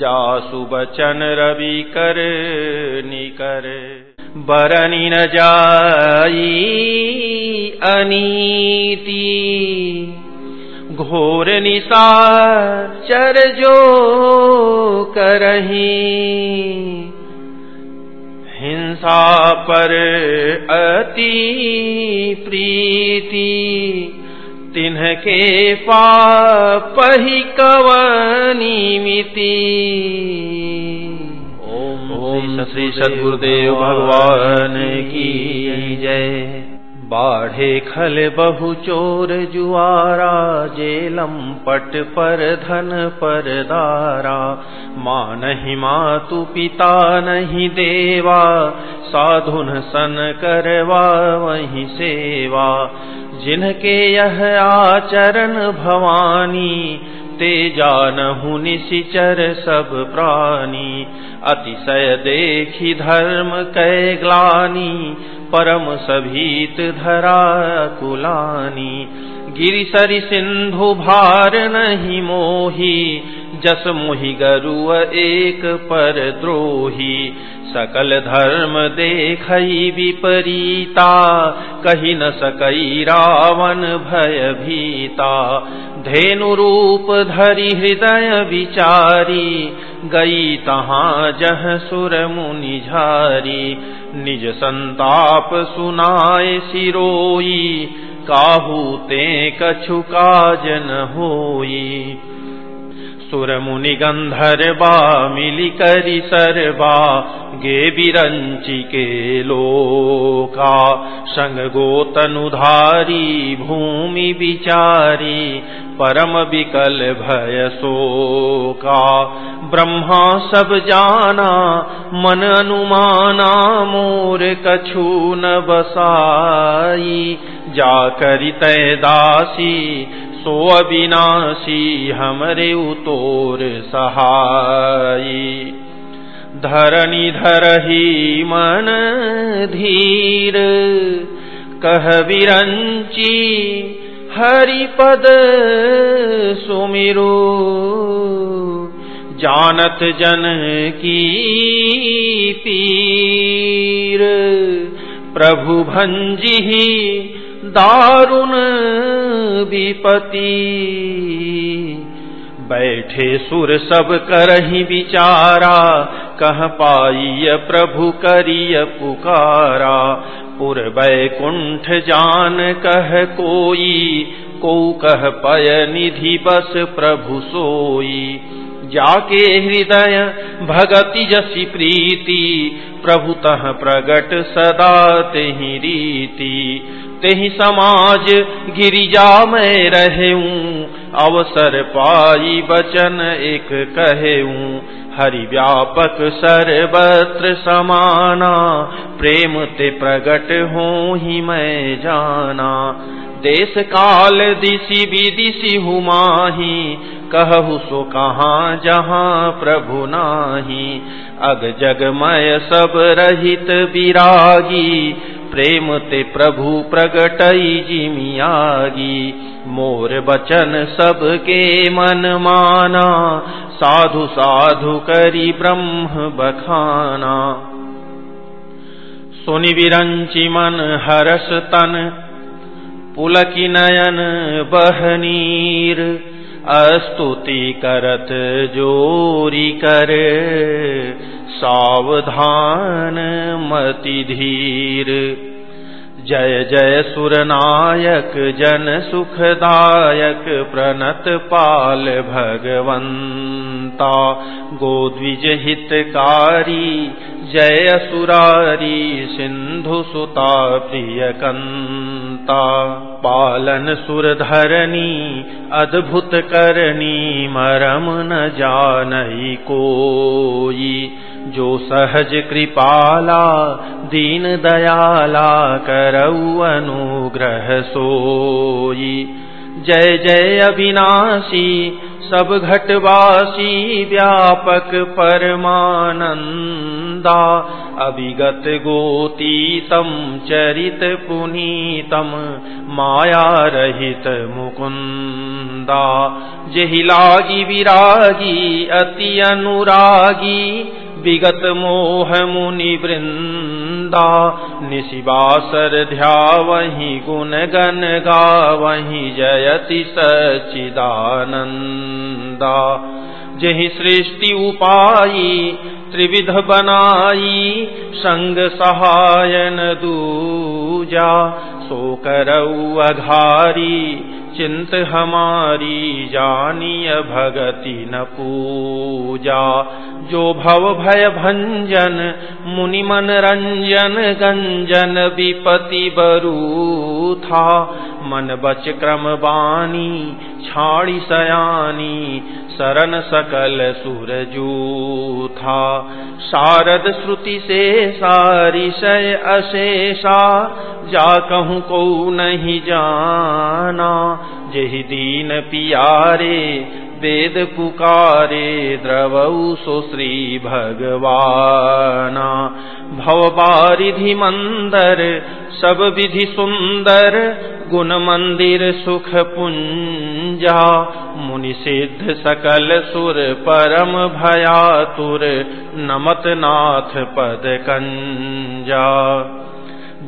जासु बचन रवि कर निकर। बरनी न जाई अनीति। घोर निशा चर जो करही। हिंसा पर अति प्रीति। तिन्हके पापहि कवनीमिति ओम श्री सदगुरुदेव भगवान की जय। बाढ़े खल बहु चोर जुआरा, जेलम पट पर धन पर दारा। माँ नहीं मातु पिता नहीं देवा, साधुन सन करवा वही सेवा। जिनके यह आचरण भवानी ते जानहु निशिचर सब प्राणी, अतिशय देखी धर्म कै ग्लानी, परम सभीत धरा कुलानी। गिरिसरि सिंधु भार नहीं मोही, जस मोहि गरुव एक पर द्रोही। सकल धर्म देखई विपरीता, कही न सकई रावण भय भीता। धेनु रूप धरि हृदय विचारी, गई तहाँ जह सुर मुनि झारी। निज संताप सुनाए सिरोई, काहू ते कछु काज न होई। सुर मुनि गंधर्वा मिली करी सरबा गे बिरंची के लोका संग गोतनुधारी भूमि विचारी परम विकल भय शोका ब्रह्मा सब जाना, मन अनुमाना मोर कछु न बसाई जा करी तय दासी सो अविनाशी हमरे उतोर सहाई। धरणी धरही मन धीर, कह विरंची हरिपद सुमिरो। जानत जन की पीर, प्रभु भंजी दारुण विपति। बैठे सुर सब करही विचारा, कह पाइय प्रभु करिय पुकारा। पुर बैकुंठ जान कह कोई, को कह पय निधि बस प्रभु सोई। जाके हृदय भगति जसी प्रीति प्रभु तह प्रगट सदा तेहि रीति। तेहि समाज गिरिजा में रहूँ अवसर पाई बचन एक कहूँ हरि व्यापक सर्वत्र समाना, प्रेम ते प्रगट हो ही मैं जाना। देश काल दिशि विदिशि हुमाही। कहु सो कहाँ जहाँ प्रभु नाही। अग जगमय सब रहित विरागी। प्रेम ते प्रभु प्रगटई जिमियागी। मोर बचन सबके मन माना। साधु साधु करी ब्रह्म बखाना। सुनि विरंचि मन हरस तन। पुलकी नयन बहनीर अस्तुति करत जोरी कर सावधान मति धीर। जय जय सुरनायक, जन सुखदायक, प्रणत पाल भगवंता। गोद्विज हितकारी, जय सुरारी, सिंधु सुता प्रिय कंता। पालन सुरधरणी, अद्भुत करनी मरम न जानई कोई। जो सहज कृपाला, दीन दयाला करऊ अनुग्रह सोई। जय जय अविनाशी, सब घटवासी व्यापक परमानंदा। अभिगत गोतीतम चरित पुनीतम, माया रहित मुकुंदा। जहि लागी विरागी, अति अनुरागी विगत मोह मुनि वृंदा निशिवासर ध्या वही गुण गन गा वही जयति सचिदानंदा जही सृष्टि उपाई त्रिविध बनाई, संग सहायन दूजा। सो करऊ अघारी चिंत हमारी जानिय भगति न पूजा। जो भव भय भंजन, मुनि मन रंजन गंजन विपति बरू था मन बच क्रम बानी छाड़ी सयानी, शरण सकल सुरजूथा शारद श्रुति से सारी शय अशेषा, जा कहूँ को नहीं जाना, जही दीन पियारे वेद पुकारे द्रवऊ सो श्री भगवाना। भवबारिधि मंदर सब विधि सुंदर गुण मंदिर सुख पुंजा मुनि सिद्ध सकल सुर परम भयातुर नमत नाथ पद कंजा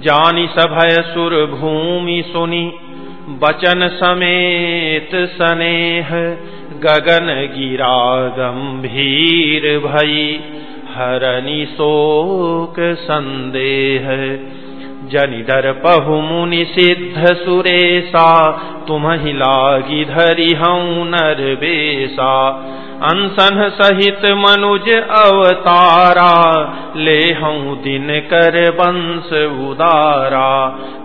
जानी सभय सुर भूमि सुनी बचन समेत स्नेह, गगन गिरा गंभीर भई, हरनि शोक संदेह। जनिधर पहु मुनि सिद्ध सुरेशा तुम लागी धरि हऊ नर बेसा अंसन सहित मनुज अवतारा ले हूँ दिन कर वंश उदारा।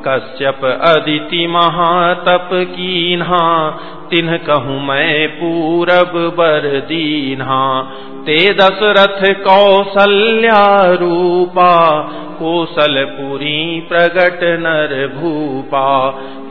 कश्यप अदिति महातप कीन्हा तिन्ह कहूँ मैं पूरब बर दीन्हा। ते दशरथ कौसल्या रूपा कौशलपुरी प्रगट नर भूपा।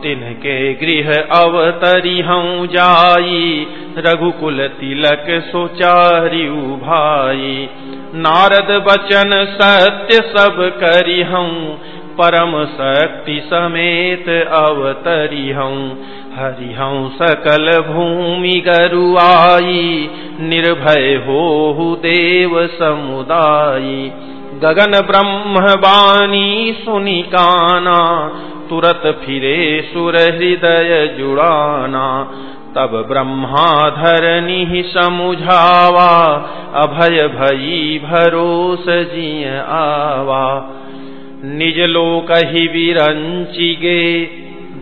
तिनके गृह अवतरी हूँ जाई, रघुकुल तिलक सोचारी भाई। नारद बचन सत्य सब करी हूँ परम शक्ति समेत अवतरी हूँ हरि सकल भूमि गरुआई, निर्भय हो देव समुदायी। गगन ब्रह्म बानी सुनि काना, तुरत फिरे सुर हृदय जुड़ाना। तब ब्रह्माधरनी समुझावा, अभय भई भरोस जिय आवा। निज लोक ही विरंची गे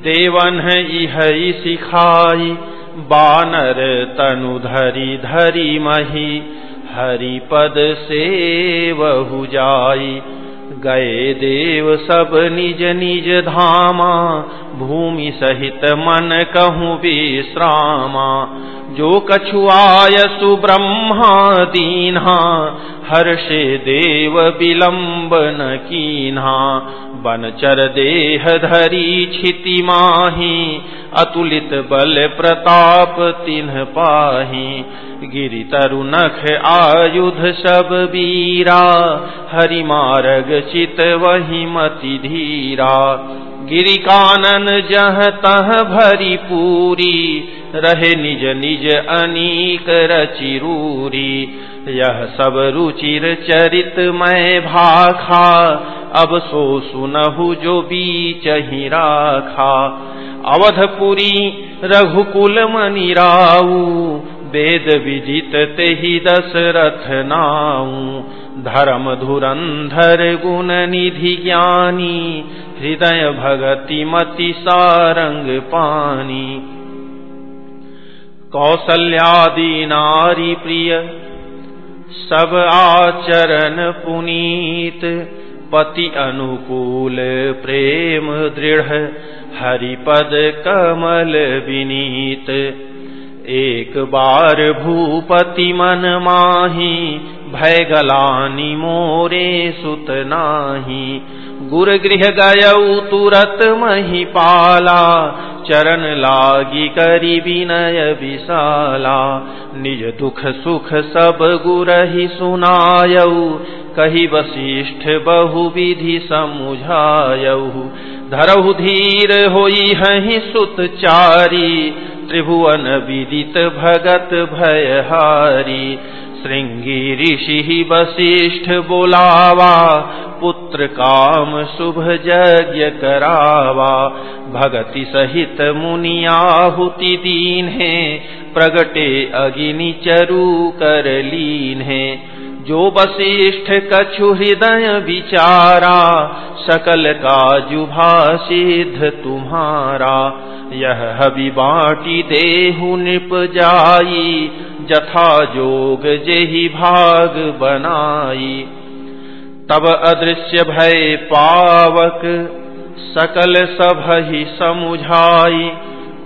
देवन इह सिखाई। बानर तनु धरी धरी मही, हरिपद से बहु जाई। गए देव सब निज निज धामा भूमि सहित मन कहूँ विश्रामा, जो कछुआय सुब्रह्मा दीन्हा, हर्षे देव विलंब न कीन्हा। बनचर देह धरी छिति माही, अतुलित बल प्रताप तिन्ह पाही। गिरि तरु नख आयुध सब वीरा हरि मार्ग चित वही मति धीरा। गिरि कानन जह तह भरी पूरी, रहे निज निज अनीक रचिरूरी। यह सब रुचिर चरित मैं भाखा, अब सो सुनहु जो बीच ही राखा। अवधपुरी रघुकुल मनी राऊ वेद विजित ते ही दशरथ नाऊ धर्म धुरंधर गुण निधि ज्ञानी, हृदय भगति मति सारंग पानी। कौसल्यादि नारी प्रिय, सब आचरण पुनीत। पति अनुकूल प्रेम दृढ़, हरिपद कमल विनीत। एक बार भूपति मन माही, भय गलानी मोरे सुत नाही। गुर गृह गय तुरत मही पाला चरण लागी करी विनय विशाला। निज दुख सुख सब गुर ही सुनायऊ, कही वशिष्ठ बहु विधि समुझायऊ। धरहु धीर होई हही सुत चारी त्रिभुवन विदित भगत भयहारी श्रृंगी ऋषि वशिष्ठ बोलावा पुत्र काम शुभ यज्ञ करावा भगति सहित मुनियाहुति दीन है प्रगटे अगिनि चरु कर लीन है जो वशिष्ठ कछु हृदय विचारा सकल का जुभा सिद्ध तुम्हारा। यह हबि बाटी देहु निप जाई, जथा जोग जेहि भाग बनाई। तब अदृश्य भय पावक सकल सभ ही समुझाई।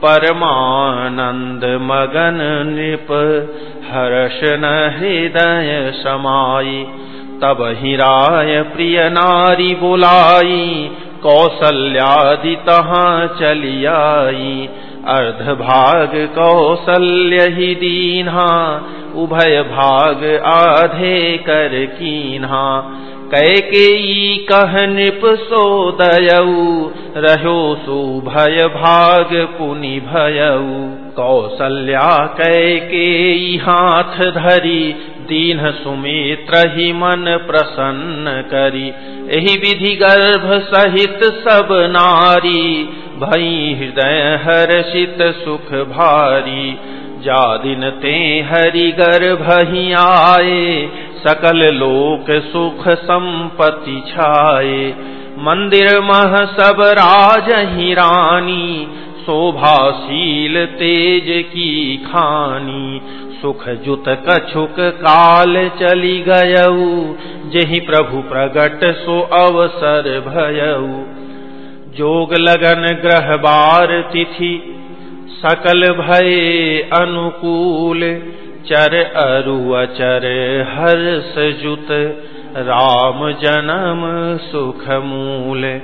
परमानंद मगन नृप, हर्ष न हृदय समाई। तब ही राय प्रिय नारी बुलाई, कौसल्यादि तहाँ चलियाई। अर्ध भाग कौसल्य ही दीन्हा, उभय भाग आधे कर कीन्हा। कैकेयी कह नृप सोदयऊ रहो सुभय भाग पुनि भयऊ। कौसल्या कैकेयी हाथ धरी दीन सुमित्र ही मन प्रसन्न करी। यही विधि गर्भ सहित सब नारी, भई हृदय हर्षित सुख भारी। जा दिन ते हरि गर्भ ही आए, सकल लोक सुख संपत्ति छाए। मंदिर मह सब राज ही रानी, शोभाशील तेज की खानी। सुख जुत कछुक काल चली गयऊ। जही प्रभु प्रगट सो अवसर भयऊ। जोग लगन ग्रह बार तिथि, सकल भय अनुकूल। चर अरु अचर हर्ष जुत, राम जन्म सुख मूल।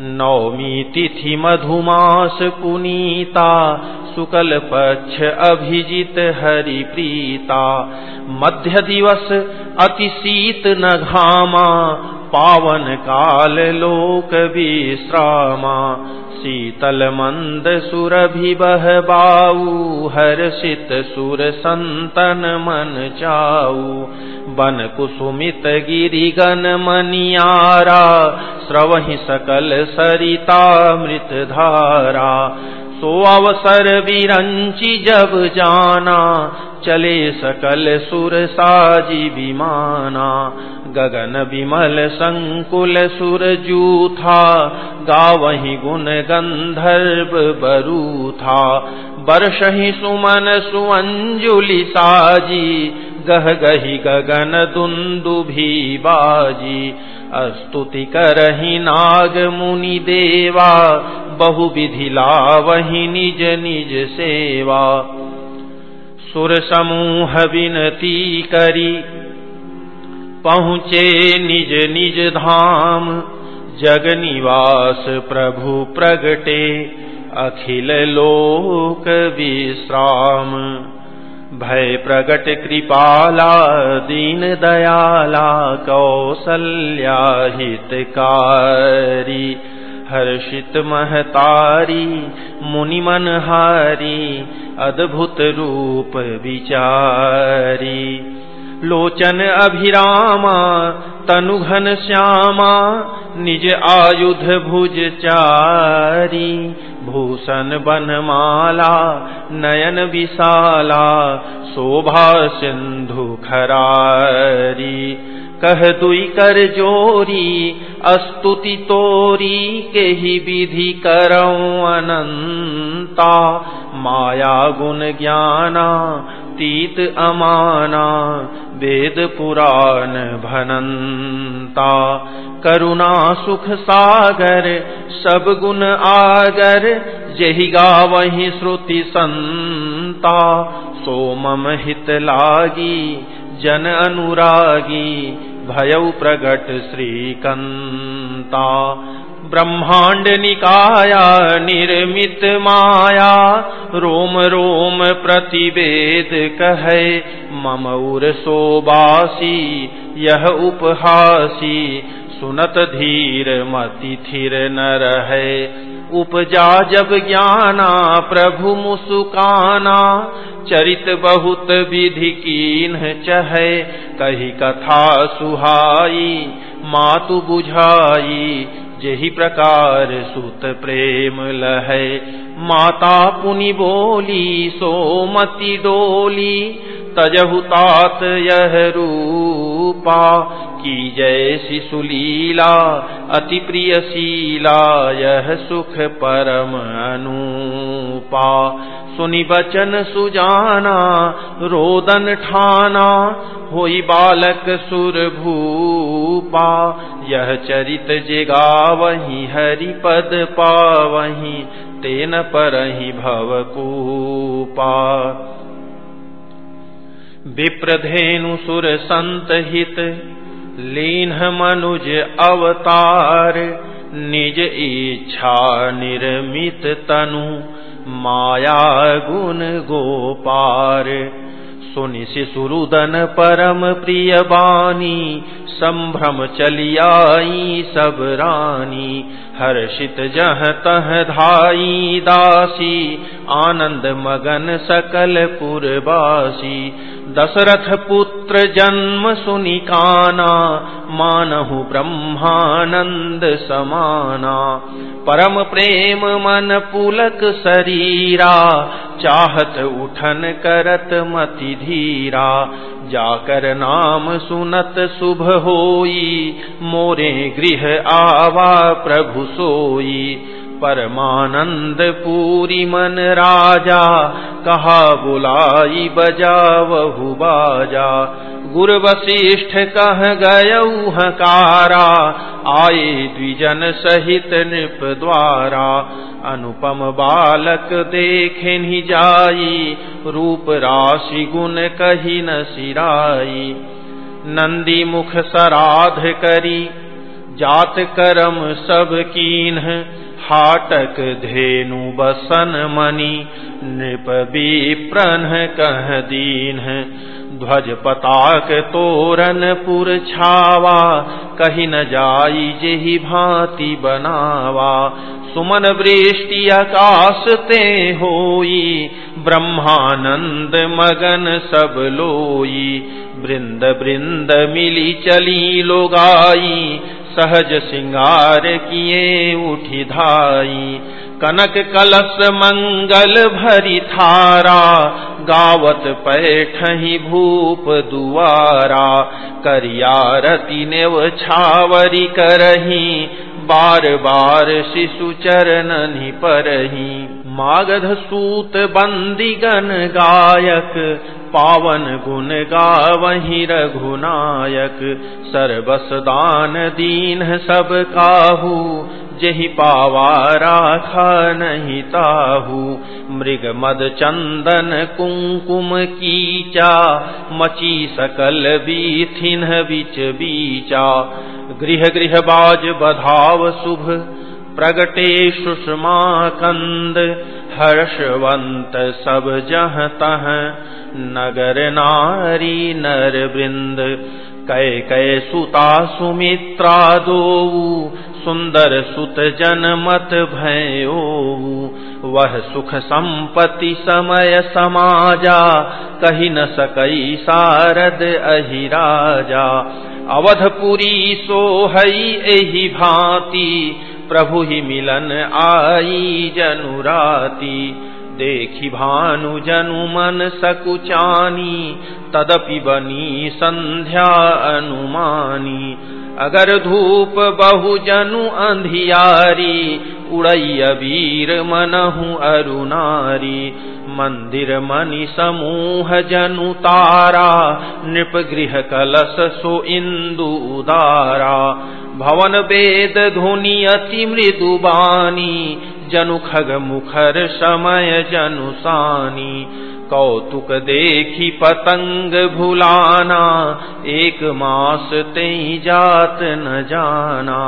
नौमी तिथि मधुमास पुनीता शुक्ल पक्ष अभिजित हरि प्रीता मध्य दिवस अति शीत न घामा पावन काल लोक विश्रामा। शीतल मंद सुरभि बह बाऊ, हर्षित सुर संतन मन चाऊ। बन कुसुमित गिरि गन मनियारा स्रवहि सकल सरिता मृत धारा सो अवसर विरंची जब जाना, चले सकल सुर साजी विमाना। गगन विमल संकुल सुर जूथा, गावही गुण गंधर्व बरू था वर्ष ही सुमन सुअंजुलि साजी गह गही गगन दुंदुभी बाजी स्तुति करही नाग मुनि देवा बहु विधि लावही निज निज सेवा। सुर समूह विनती करी, पहुँचे निज निज धाम। जग निवास प्रभु प्रगटे, अखिल लोक विश्राम। भय प्रगट कृपाला, दीन दयाला, कौसल्या हितकारी। हर्षित महतारी, मुनि मनहारी, अद्भुत रूप विचारी। लोचन अभिरामा, तनु घन श्यामा, निज आयुध भुज चारी। भूषण बनमाला, नयन विशाला, शोभा सिंधु खरारी। कह दुई कर जोरी, अस्तुति तोरी के ही विधि करऊ अनंता। माया गुण ज्ञाना तीत अमाना, वेद पुराण भनंता करुणा, सुख, सागर, सब गुण आगर, जही गावही श्रुति संता। सोमम हित लागी, जन अनुरागी भयउ प्रगट श्रीकंता। ब्रह्मांड निकाया, निर्मित माया। रोम रोम प्रतिवेद कहे, मम उर सोबासी, यह उपहासी। सुनत धीर मति थिर न रहे। उपजा जब ज्ञाना, प्रभु मुसुकाना। चरित बहुत विधि कीन चहे, कही कथा सुहाई, मातु बुझाई। जही प्रकार सुत प्रेम लह। माता पुनि बोली सोमति डोली तजहुतात यह रूपा। की जय शिशुलीला अति प्रिय शीला यह सुख परम अनुपा। सुनि बचन सुजाना, रोदन ठाना, होई बालक सुर भूपा यह चरित जिगा वही हरि पद पावही, तेन पर ही भवकूपा। विप्रधेनु सुर संत हित लीन मनुज अवतार, निज इच्छा निर्मित तनु, माया गुण गोपार। सुनि शिशुरुदन परम प्रिय बानी संभ्रम चलियाई सब रानी, हर्षित जह तह धाई दासी, आनंद मगन सकल पुरबासी। दशरथ पुत्र जन्म सुनिकाना मानहु ब्रह्मानंद समाना। परम प्रेम मन पुलक शरीरा चाहत उठन करत मति धीरा। जाकर नाम सुनत शुभ होई मोरे गृह आवा प्रभु सोई। परमानंद पूरी मन राजा, कहा बुलाई बजावहु बाजा। गुर वशिष्ठ कह गय हकारा आए द्विजन सहित नृप द्वारा। अनुपम बालक देखे नि जाई, रूप राशि गुण कही न सिराई। नंदी मुख सराध करी, जात करम सब कीन हाटक धेनु बसन मणि, नृप विप्रन कह दीन। ध्वज पताक तोरन पुर छावा, कही न जाई जेहि भांति बनावा। सुमन वृष्टि आकाश ते होई, ब्रह्मानंद मगन सब लोई। वृंद वृंद मिली चली लोगाई सहज सिंगार किए उठी धाई। कनक कलश मंगल भरी थारा, गावत पैठही भूप दुआरा। करियारती नेव छावरी करही, बार बार शिशु चरण परही मागध सूत बंदीगन गायक, पावन गुण गावही रघुनायक। सर्वस दान दीन सब काहू, जही पावा राखा नहीं ताहू। मृग मद चंदन कुंकुम कीचा, मची सकल बीथिन बिच बीचा। गृह गृह बाज बधाव शुभ प्रगटे सुषमा कंद हर्षवंत सब जह तह नगर नारी नर वृंद कै कै सुता सुमित्रा दो सुंदर सुत जन मत भयो वह सुख संपत्ति समय समाजा, कही न सकई सारद अहिराजा। अवधपुरी सोहई एहि भांति प्रभु ही मिलन आई जनुराती। देखी भानु जनु मन सकुचानी, तदपि बनी संध्या अनुमानी। अगर धूप बहु जनु अंधियारी उड़ई वीर मनहु अरुनारी मंदिर मणि समूह जनु तारा, नृप गृह कलश सो इंदु उदारा। भवन वेद धुनि अति मृदु बानी, जनु खग मुखर समय जनुसानी कौतुक देखी पतंग भुलाना, एक मास ते जात न जाना।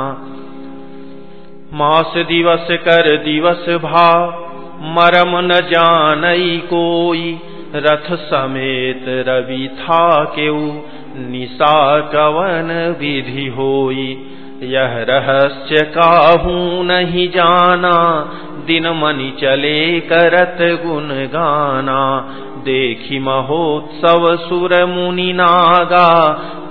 मास दिवस कर दिवस भा मरम न जानई कोई, रथ समेत रवि था केऊ निशा कवन विधि होई। यह रहस्य काहू नहीं जाना, दिन मनि चले करत गुण गाना। देखी महोत्सव सुर मुनि नागा,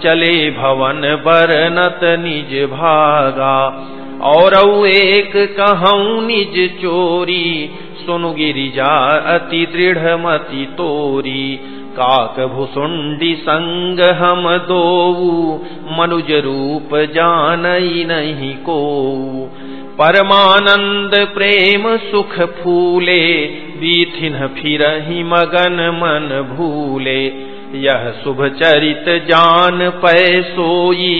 चले भवन बरनत निज भागा। और एक कहूँ निज चोरी सुनु गिरिजा अति दृढ़ मति तोरी। काक भुसुंडी संग हम दो मनुज रूप जानई नहीं को परमानंद प्रेम सुख फूले बीथिन फिर मगन मन भूले। यह शुभ चरित जान पै सोई,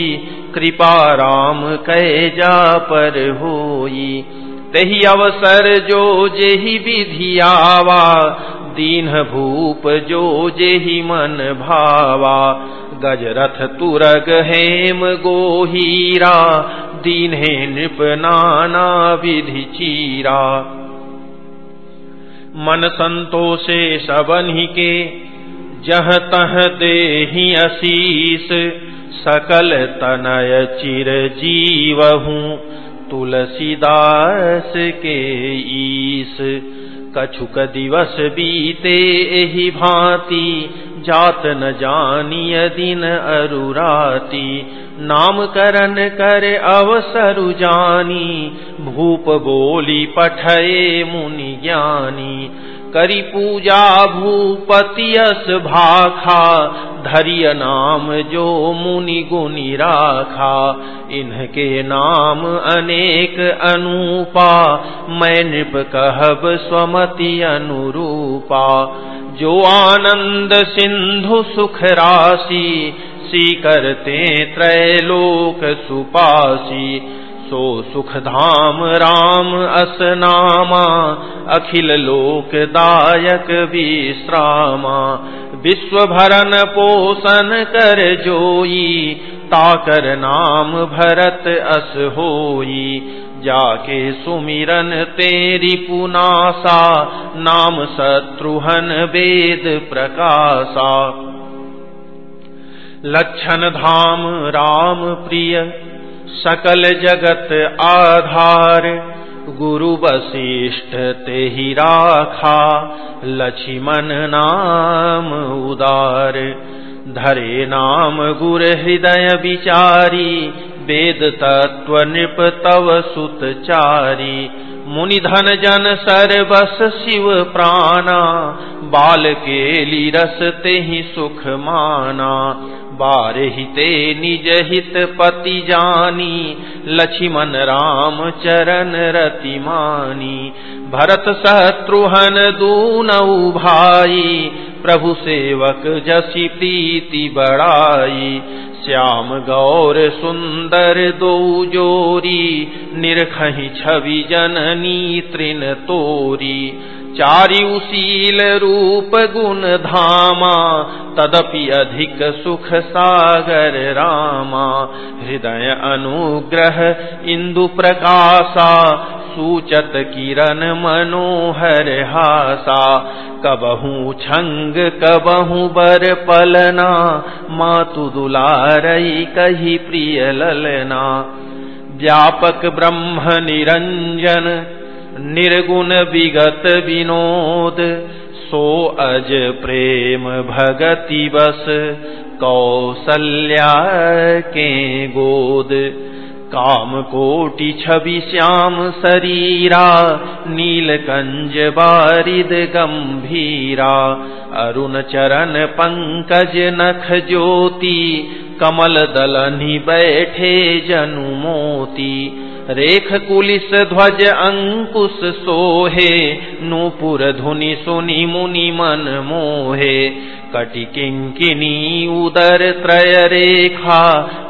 कृपा राम कै जा पर होई। तही अवसर जो जेहि विधि आवा, दीन भूप जो जेहि मन भावा। गजरथ तुरग हेम गोहीरा, दीन्हे नृप नाना विधि चीरा। मन संतोषे सबन ही के, जह तह दे अशीष सकल तनय चिर जीवहूँ तुलसीदास के ईस। कछुक दिवस बीते एहि भांति, जात न जानिय दिन अरुराती। नामकरण कर अवसरु जानी, भूप बोली पठये मुनि ज्ञानी। करी पूजा भूपतियस भाखा, धरिय नाम जो मुनि गुनि राखा। इनके नाम अनेक अनूपा, मैं नृप कहब स्वमति अनुरूपा। जो आनंद सिंधु सुख राशि सी करते त्रैलोक सुपासी। सो सुख धाम राम असनामा, अखिल लोक दायक विश्रामा। विश्व भरन पोषण कर जोई, ताकर नाम भरत अस होई। जाके सुमिरन तेरी पुनासा, नाम शत्रुहन वेद प्रकाशा। लक्षण धाम राम प्रिय सकल जगत आधार। गुरु वशिष्ठ ते ही राखा। लक्ष्मण नाम उदार। धरे नाम गुर हृदय विचारी। वेद तत्व नृप तव सुतचारी मुनि धन जन सर्वस शिव प्राणा। बाल के रस ते ही सुख माना। बार हिते निज हित पति जानी, लक्ष्मण राम चरण रतिमानी भरत शत्रुहन दूनऊ भाई प्रभु सेवक जसी प्रीति बड़ाई श्याम गौर सुंदर दो जोरी, निरखही छवि जननी तृण तोरी। चारि उशील रूप गुण धामा, तदपि अधिक सुख सागर रामा। हृदय अनुग्रह इंदु प्रकाशा, सूचत किरण मनोहर हासा। कबहू छंग, कबहू बर पलना, मातु दुलारई कही प्रिय ललना। व्यापक ब्रह्म निरंजन निर्गुण विगत विनोद, सो अज प्रेम भगति बस। कौसल्या के गोद, काम कोटि छवि श्याम शरीरा नीलकंज बारिद गंभीरा। अरुण चरण पंकज नख ज्योति, कमल दलनि बैठे जनु मोती। रेख कुलिस ध्वज अंकुश सोहे, नूपुर धुनि सुनि मुनि मन मोहे। कटि उदर त्रय रेखा,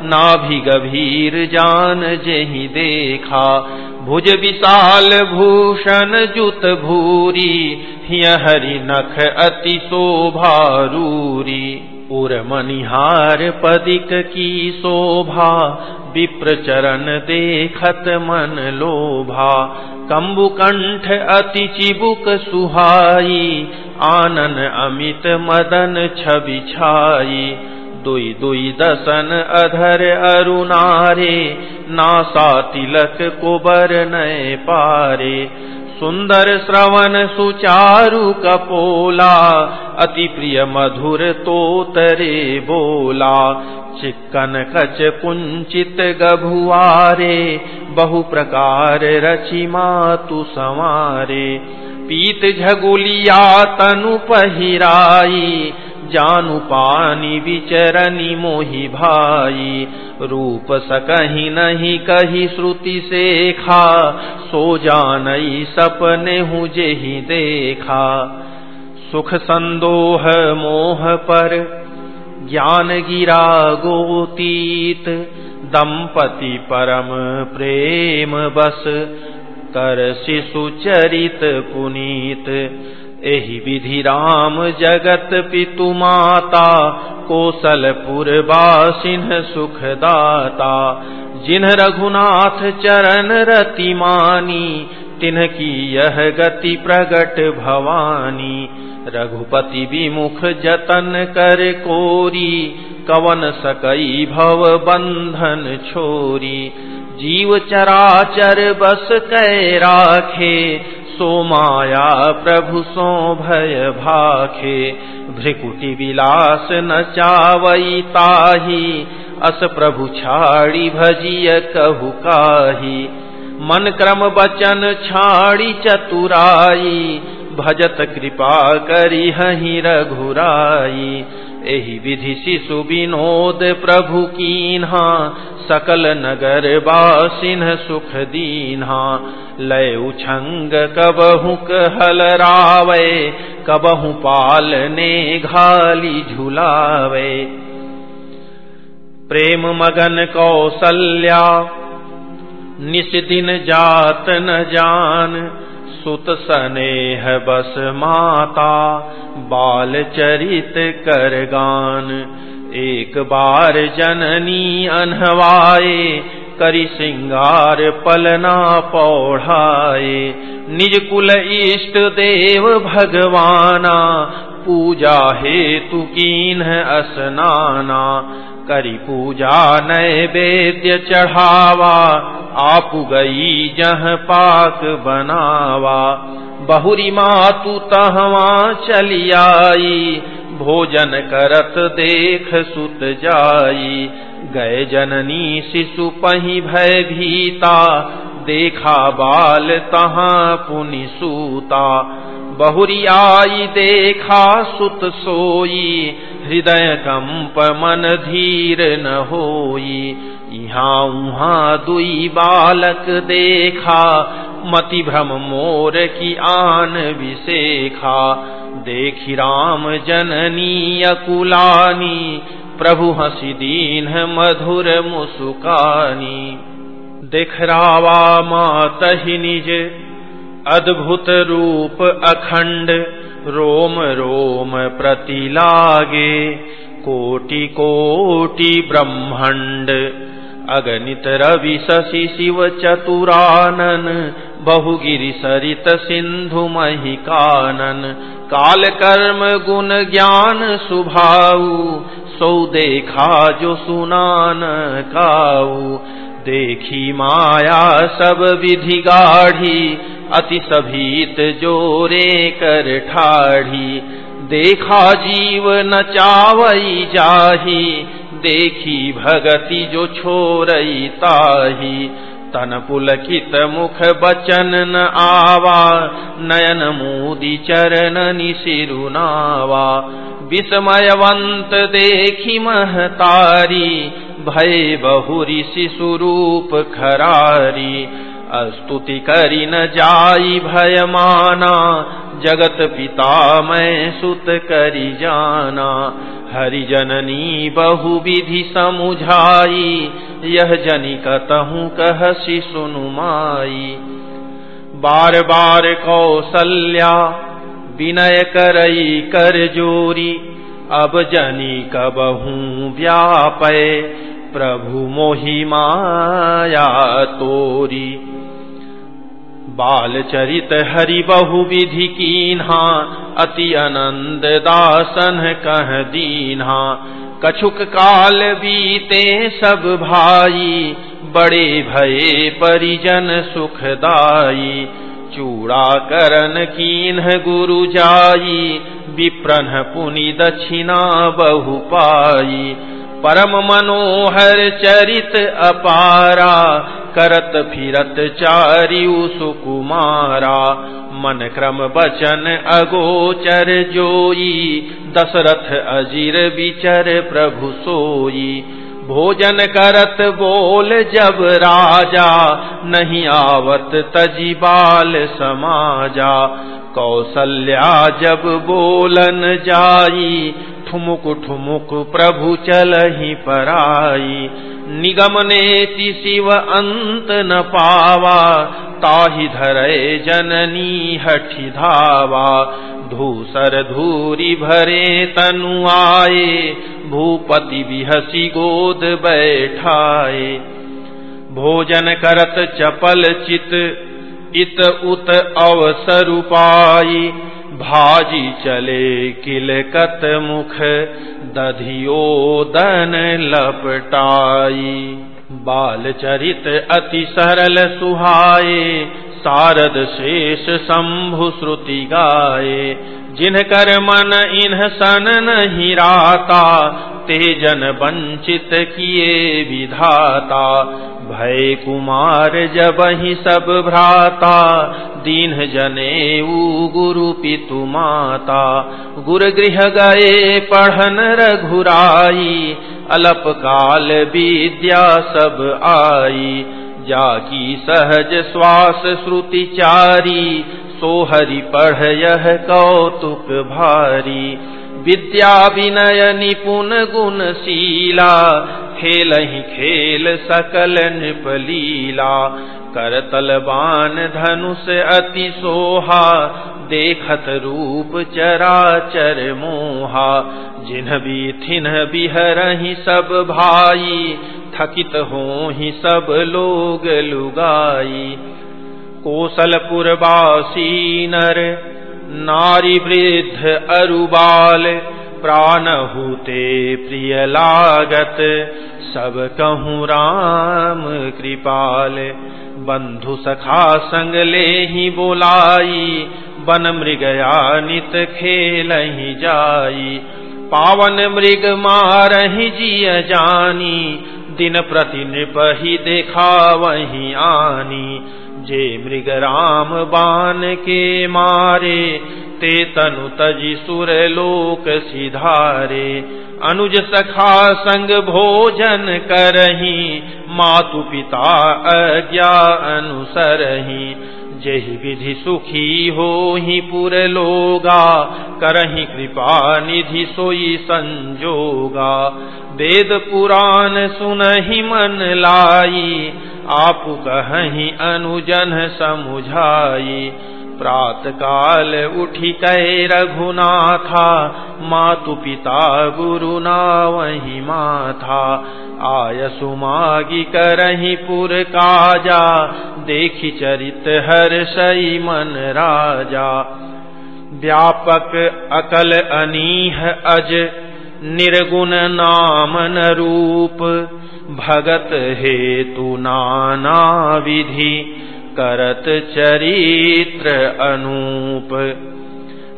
नाभि गभीर जान जही देखा। भुज विशाल भूषण जुत भूरी हरि नख अति शोभारूरी उर मनिहार पदिक की शोभा विप्र चरण देखत मन लोभा। कंबुकंठ अति चिबुक सुहाई, आनन अमित मदन छवि छाई। दुई दुई दसन अधर अरुणारे, नासा तिलक कुबर नय पारे। सुंदर श्रवण सुचारु कपोला, अति प्रिय मधुर तोतरे बोला। चिक्कन कच कुंचित गभुआरे बहु प्रकार रचि मातु संवारे। पीत झगुलिया तनु पहिराई जानु पानी विचरनी मोहि भाई। रूप सकही नहीं, कही श्रुति से खा सो जानई सपने हूँ जेहि देखा। सुख संदोह मोह पर ज्ञान गिरा गोतीत। दंपति परम प्रेम बस, कर शिशु चरित पुनीत। एहि विधि राम जगत पितु माता कोसलपुर बासिन सुखदाता। जिन्ह रघुनाथ चरण रति मानी तिन्ह की यह गति प्रगट भवानी। रघुपति विमुख जतन कर कोरी, कवन सकई भव बंधन छोरी। जीव चराचर बस कै राखे सो माया प्रभु सो भय भाखे, भ्रिकुटी विलास न चावई ताही, अस प्रभु छाड़ी भजिय कहु काही। मन क्रम बचन छाड़ी चतुराई, भजत कृपा करी हही रघुराई। एहि विधि शिशु विनोद प्रभु कीन्हा, सकल नगर बासिन सुख दीन्हा। लय उछंग कबहु कहल रावे, कबहु पालने घाली झुलावे। प्रेम मगन कौसल्या, निस दिन जात न जान सुत स्नेह बस माता, बाल चरित कर गान। एक बार जननी अनहवाए, करी सिंगार पलना पौढ़ाए। निज कुल इष्ट देव भगवाना, पूजा हेतु कीन असनाना। करी पूजा नैवेद्य चढ़ावा, आप गई जह पाक बनावा। बहुरी मातु तहवा चली आई, भोजन करत देख सुत जाई। गए जननी शिशु पही भय भीता, देखा बाल तहाँ पुनि सूता। बहुरी आई देखा सुत सोई, हृदय कंप मन धीर न होई। यहाँ उहाँ दुई बालक देखा मति भ्रम मोर की आन विशेखा देखी राम जननी अकुलानी, प्रभु हसी दीन मधुर मुसुकानी। दिखरावा मातहि निज अद्भुत रूप अखंड, रोम रोम प्रति लागे कोटि कोटि ब्रह्मंड। अगणित रवि शशि शिव चतुरानन, बहुगिरि सरित सिंधु महिकानन। काल कर्म गुण ज्ञान सुभाऊ, सौ देखा जो सुनान काऊ। देखी माया सब विधि गाढ़ी अति सभीत जोरे कर ठाढ़ी। देखा जीव न चावई जाही, देखी भगति जो छोरई ताही। तन पुलकित मुख बचन न आवा, नयन मूदी चरण निशिरुनावा विस्मयवंत देखी महतारी, भय बहुरी शिशुरूप खरारी। अस्तुति करी न जाई भय माना जगत पिता मैं सुत करी जाना। हरिजननी बहु विधि समुझाई। यह जनि कतहु कहसी सुनुमाई बार बार कौसल्या, विनय करई कर जोरी। अब जनी कबहू व्यापय, प्रभु मोहि माया तोरी। बाल चरित हरि बहु विधि कीन्हा, अति आनंद दासन कह दीन्हा। कछुक काल बीते सब भाई, बड़े भये परिजन सुखदाई चूड़ा करन कीन्ह गुरु जाई, विप्रन पुनि दक्षिणा बहु पाई। परम मनोहर चरित अपारा करत फिरत चारियु सुकुमारा। मन क्रम बचन अगोचर जोई। दशरथ अजीर विचर प्रभु सोई। भोजन करत बोल जब राजा। नहीं आवत तजी बाल समाजा। कौसल्या जब बोलन जाई। ठुमुक ठुमुक प्रभु चल ही पराई। निगम नेति शिव अंत न पावा, ताहि धरे जननी हठि धावा। धूसर धूरी भरे तनु आए भूपति बिहसी गोद बैठाए भोजन करत चपल चित, इत उत अवसर पाई भाजी चले किलकत मुख, दधियो दन लपटाई। बाल चरित अति सरल सुहाए, सारद शेष शंभु श्रुति गाये जिन कर मन इन्ह सन नहीं राता तेजन वंचित किए विधाता। भय कुमार जब ही सब भ्राता, दीन जने गुरु पितु माता। गुर गृह गए पढ़न रघुराई, अलप काल विद्या सब आई। जाकी सहज श्वास श्रुति चारी सोहरि पढ़ यह कौतुक भारी। विद्या विनय निपुण गुणशीला खेल ही खेल सकल नृपलीला। कर तलबान धनुष अति सोहा, देखत रूप चराचर मोहा। जिन्ह भी थिन बिहरही सब भाई, थकित हो ही सब लोग लुगाई। कोसलपुरवासी नर नारी वृद्ध अरुबाल प्राण हुते प्रिय लागत, सब कहूँ राम कृपाल। बंधु सखा संग ले ही बोलाई, बन मृगया नित खेल ही जाई। पावन मृग मार ही जिय जानी, दिन प्रति नृप ही देखा वही आनी। जे मृग राम बान के मारे, ते तनु तजी सुर लोक सिधारे। अनुज सखा संग भोजन करही, मातु पिता अज्ञा अनुसरही। जही विधि सुखी हो ही पुर लोगा, करही कृपा निधि सोई संजोगा। वेद पुराण सुनहि मन लाई आप कहीं अनुजन समुझाई। प्रात काल उठी कै रघुनाथा, मातु पिता गुरु ना वही माथा। आय सुमागी करही पुर काजा, देखी चरित हर सई मन राजा। व्यापक अकल अनीह अज, निर्गुण नामन रूप। भगत हेतु नाना विधि करत चरित्र अनूप।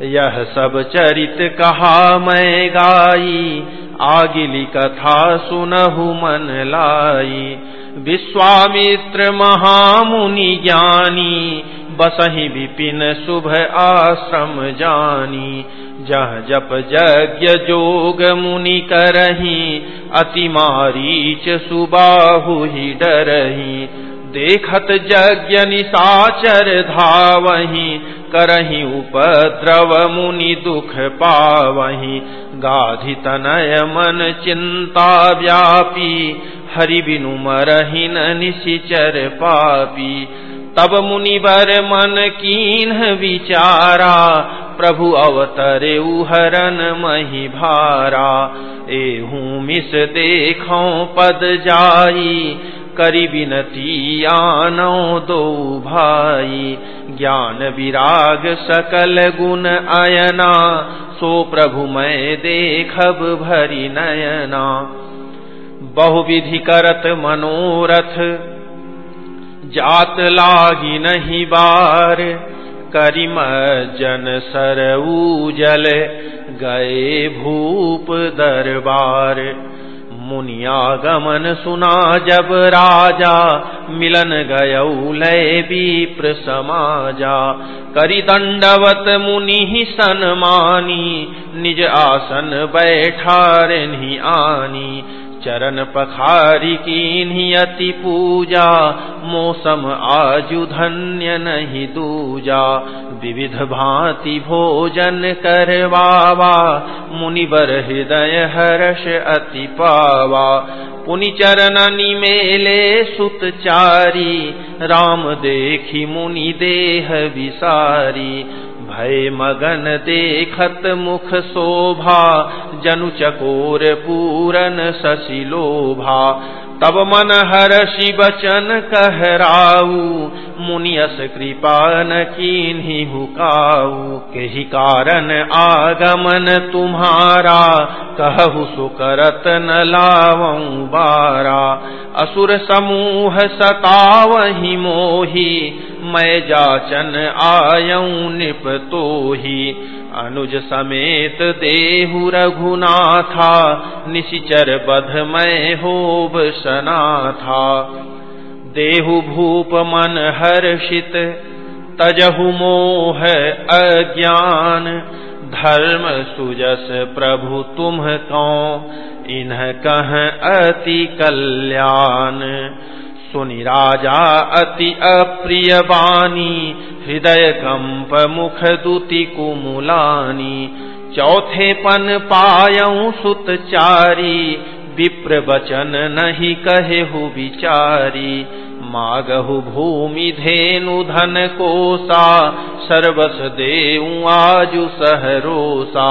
यह सब चरित कहा मैं गाई, आगिली कथा सुनहु मन लाई। विश्वामित्र महामुनि ज्ञानी बसही विपिन शुभ आश्रम जानी। जह जप यज्ञ जोग मुनि करही, अति मारीच सुबाहु ही डरही। देखत यज्ञ निशाचर धावही, करही उपद्रव मुनि दुख पावही। गाधि तनय मन चिंता व्यापी, हरि बिनु मरहिन निशिचर पापी। तब मुनिवर मन कीन विचारा, प्रभु अवतरे उहरन मही भारा। एहू मिस देखो पद जाई, करी बिनती आनो दो भाई। ज्ञान विराग सकल गुण अयना, सो प्रभु मैं देखब भरी नयना। बहुविधि करत मनोरथ जात लागी नहीं बार। करिम जन सरऊ जल गए भूप दरबार। मुनिया गमन सुना जब राजा, मिलन गयऊ लय विप्र समाजा। करी दंडवत मुनि ही सनमानी निज आसन बैठार आनी। चरण पखारी की अति पूजा, मौसम आजु धन्य नहीं दूजा। विविध भांति भोजन करवावा मुनिवर हृदय हर्ष अति पावा। पुनि चरणनि मेले सुत चारी, राम देखी मुनि देह विसारी। भय मगन देखत मुख शोभा, जनु चकोर पूरन शशिलोभा तब मन हर्षि बचन कहराऊ मुनियस कृपा न कीन्ही हुकाऊ। केही कारण आगमन तुम्हारा, कहु सुकरत न लावऊ बारा। असुर समूह सतावही मोही मैं जाचन आयऊ निपतो ही। अनुज समेत देहु रघुनाथा, निशिचर बधमय होब सना था देहु भूप मन हर्षित, तजहु मोह अज्ञान। धर्म सुजस प्रभु तुम कौ, इन्ह कह अति कल्याण। सुनि राजा अति अप्रिय बानी हृदय कंप मुख दुति कुमुलानी। चौथे पन पायऊ सुत चारी विप्र बचन नहीं कहे हु विचारी। मागहु भूमि धेनु धन कोसा, सर्वस देऊ आजु सहरोसा।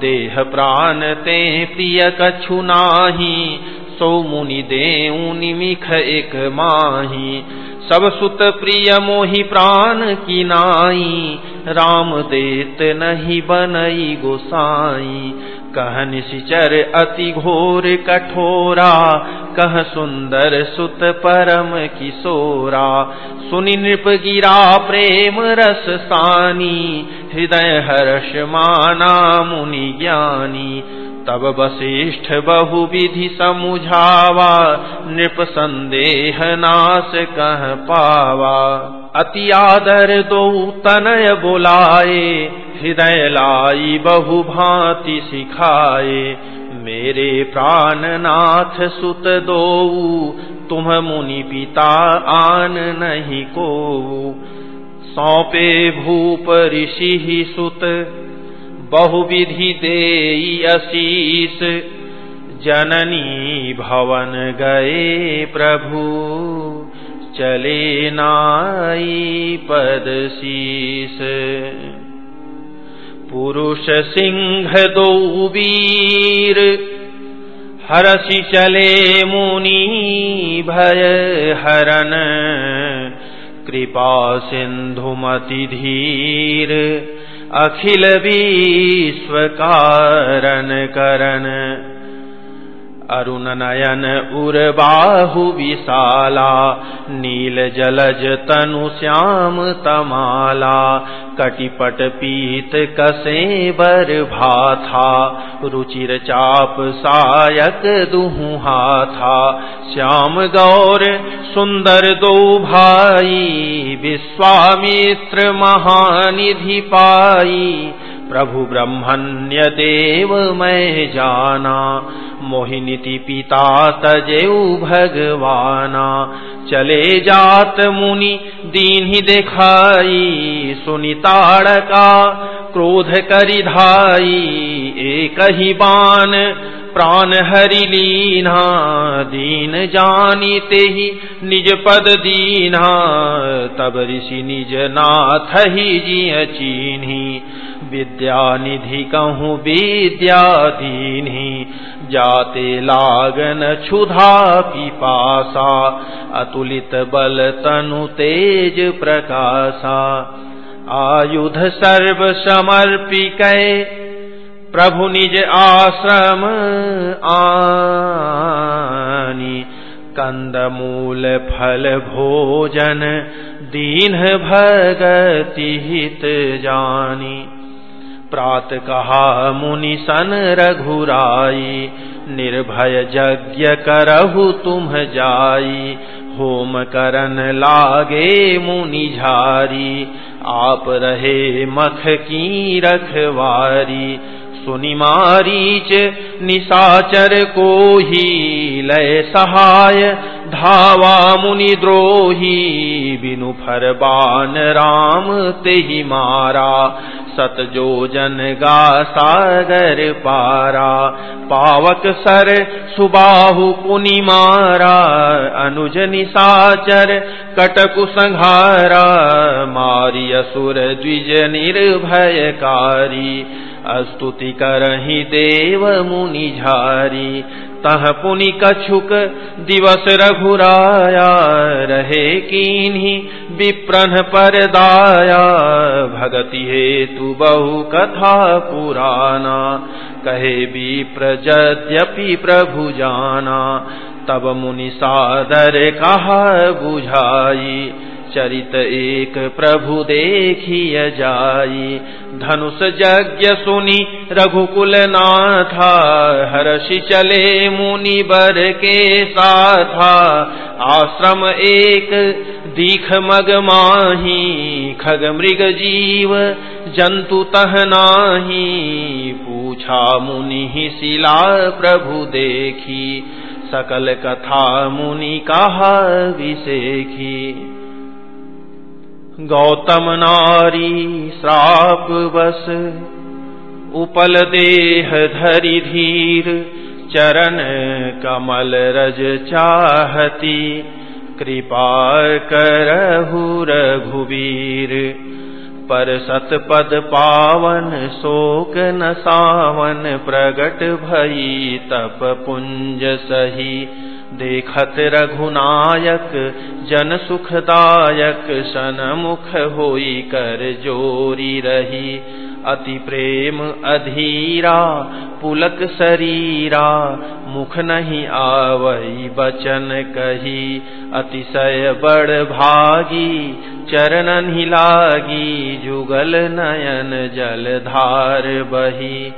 देह प्राण ते प्रिय कछु नाही सो मुनि देऊ निमिख एक माही। सब सुत प्रिय मोहि प्राण की नाई। राम देत नहीं बनई गोसाई। कह निशिचर अति घोर कठोरा। कह सुंदर सुत परम किशोरा। सुनि नृप गिरा प्रेम रस सानी। हृदय हर्ष माना मुनि ज्ञानी। तब वशिष्ठ बहु विधि समुझावा, नृप संदेह नाश कह पावा। अति आदर दो तनय बोलाए, हृदय लाई बहु भांति सिखाए। मेरे प्राणनाथ सुत दो तुम मुनि पिता आन नहीं को सौंपे भूप ऋषि ही सुत बहुविधि दे अशीष जननी भवन गए प्रभु, चले नाई पद शीस पुरुष सिंह दो वीर, हरसि चले मुनि भय हरन। कृपा सिंधुमति धीर अखिल विश्व कारण करण। अरुण नयन उर्बाहु विशाला नील जलज तनु श्याम तमाला, कटिपट पीत कसे बर भाथा रुचिर चाप सायक दुहु हाथा, श्याम गौर सुंदर दो भाई, विश्वामित्र महानिधि पाई प्रभु ब्रह्मण्य देव मैं जाना। मोहिनीति पिता तजेऊ भगवाना। चले जात मुनि, दीन ही दिखाई सुनि ताड़का क्रोध करि धाई, एक ही बान, प्राण हरि लीना। दीन जानी ते ही निज पद दीना, तब ऋषि निज नाथ ही जिय चीन्ही। विद्या निधि कहूँ विद्याधीनी, जाते लागन क्षुधा पिपासा, अतुलित बल तनु तेज प्रकाशा। आयुध सर्व समर्पिक, प्रभु निज आश्रम आनी। कंदमूल फल भोजन, दीन भगति हित जानी। प्रात कहा, मुनि सन रघुराई, निर्भय यज्ञ करहु तुम जाई। होम करन लागे मुनि झारी, आप रहे मख की रखवारी। सुनि मारीच, निशाचर को ही लय सहाय, धावा मुनि द्रोही। बिनु फरबान राम ते ही मारा सत जो जन गा सागर पारा। पावक सर सुबाहु पुनि मारा। अनुज निशाचर कटकु संघारा मारी असुर द्विज निर्भयकारी स्तुति करही देव मुनि झारी। तह पुनि कछुक दिवस रघुराया रहे कीन्ही, विप्रन पर दाया भगति हेतु बहु कथा पुराना, कहे भी प्रजद्यपि प्रभु जाना। तब मुनि सादर कहा बुझाई चरित एक प्रभु देखिय जाई। धनुष यज्ञ सुनी रघुकुल नाथा हर्षि चले मुनि बर के साथा। आश्रम एक दीख मग माही, खग मृग जीव जंतु तह नाही। पूछा मुनि ही शिला प्रभु देखी, सकल कथा मुनि कहा विशेखी। गौतम नारी श्राप बस, उपल देह धरि धीर, चरण कमल रज चाहती, कृपा करहु रघुवीर। पर सतपद पावन शोक न सावन, प्रगट भई तप पुंज सही। देखत रघुनायक, जन सुखदायक सनमुख होई कर जोरी रही। अति प्रेम अधीरा, पुलक शरीरा मुख नहीं आवई बचन कही। अतिशय बड़ भागी चरणन ही लागी, जुगल नयन जल धार बही।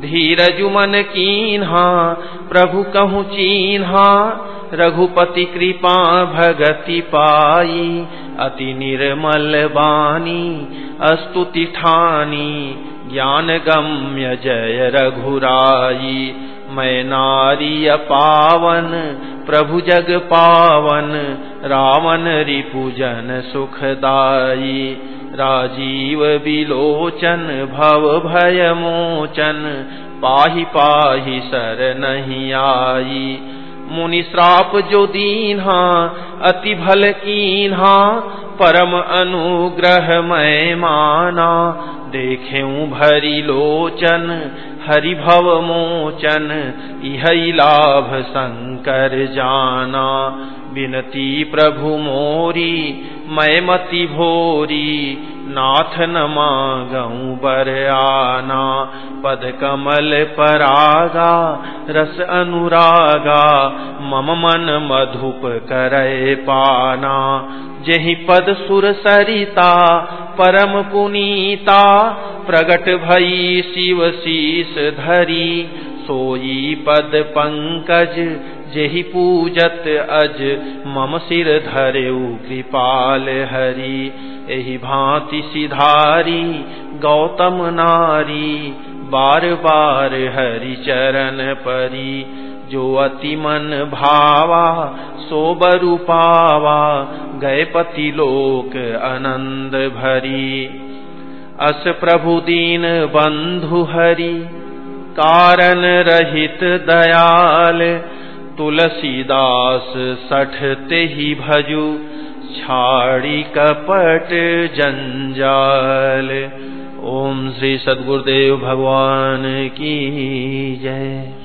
धीरज मन कीन्हा, प्रभु कहु चीन्हा, रघुपति कृपा भगति पाई, अति निर्मल बानी अस्तुति ठानी ज्ञान गम्य जय रघुराई। मैं नारी पावन प्रभु जग पावन, रावण रिपुजन सुखदाई। राजीव विलोचन भव भय मोचन पाही पाही सर नहीं आई। मुनि श्राप जो दीन्हा, अति भल कीन्हा, परम अनुग्रह मैं माना। देखे भरी लोचन हरि भव मोचन, इह लाभ शंकर जाना। बिनती प्रभु मोरी, मैं मति भोरी, नाथ न मागऊ बर आना। पद कमल परागा रस अनुरागा, मम मन मधुप करे पाना। जही पद सुर सरिता, परम पुनीता, प्रगट भई शिव शीस धरी, सोई पद पंकज जेहि पूजत अज, मम सिर धरेऊ कृपाल हरि। एहि भांति सिधारी गौतम नारी, बार बार हरि चरण परी। जो अति मन भावा, सो बरु पावा गए पति लोक आनंद भरी। अस प्रभु दीन बंधु हरि कारण रहित दयाल। तुलसीदास सठते ही भजु छाड़ी कपट जंजाल। ओम श्री सदगुरुदेव भगवान की जय।